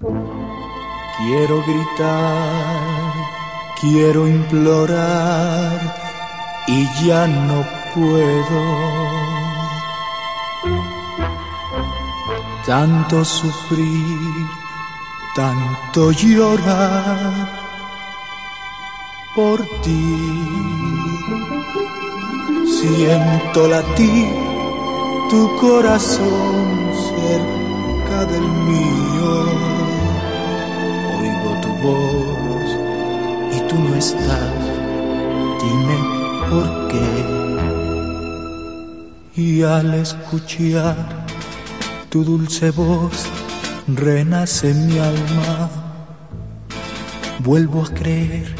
Quiero gritar, quiero implorar y ya no puedo. Tanto sufrir, tanto llorar por ti. Siento latir tu corazón cerca del mío tú no estás, dime por qué. Y al escuchar tu dulce voz, renace mi alma. Vuelvo a creer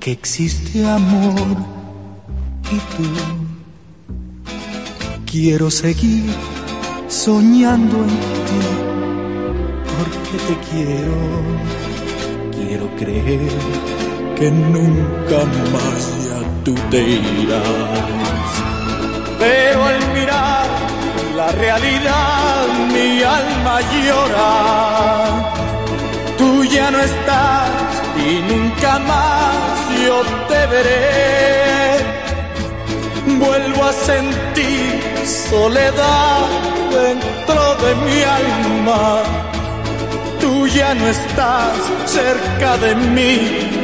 que existe amor y tú. Quiero seguir soñando en ti porque te quiero quiero creer que nunca más ya tú te irás. Pero al mirar la realidad mi alma llora. Tú ya no estás y nunca más yo te veré. Vuelvo a sentir soledad dentro de mi alma tú ya no estás cerca de mí.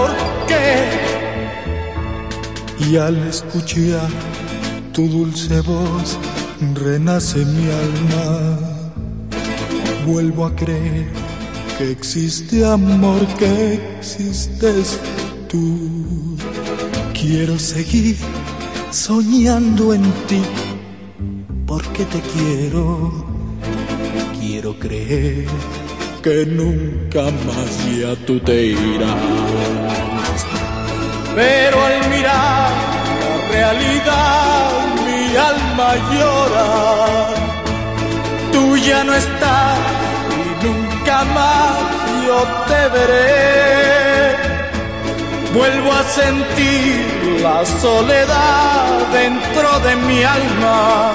¿Por qué? Y al escuchar tu dulce voz, renace mi alma. Vuelvo a creer que existe amor, que existes tú. Quiero seguir soñando en ti, porque te quiero quiero creer que nunca más ya tú te irás. Pero al mirar la realidad mi alma llora. Tú ya no estás y nunca más yo te veré. Vuelvo a sentir la soledad dentro de mi alma.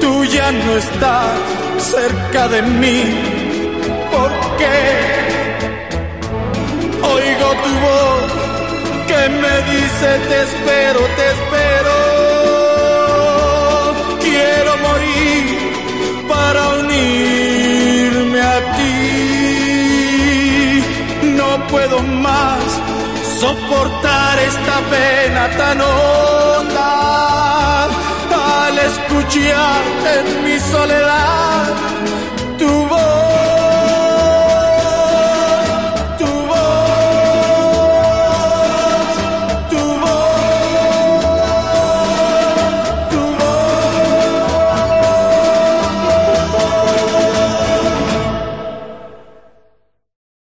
Tú ya no estás cerca de mí porque oigo tu voz que me dice te espero, te espero. Quiero morir para unirme a ti. No puedo más soportar esta pena tan honda al escuchar en mi soledad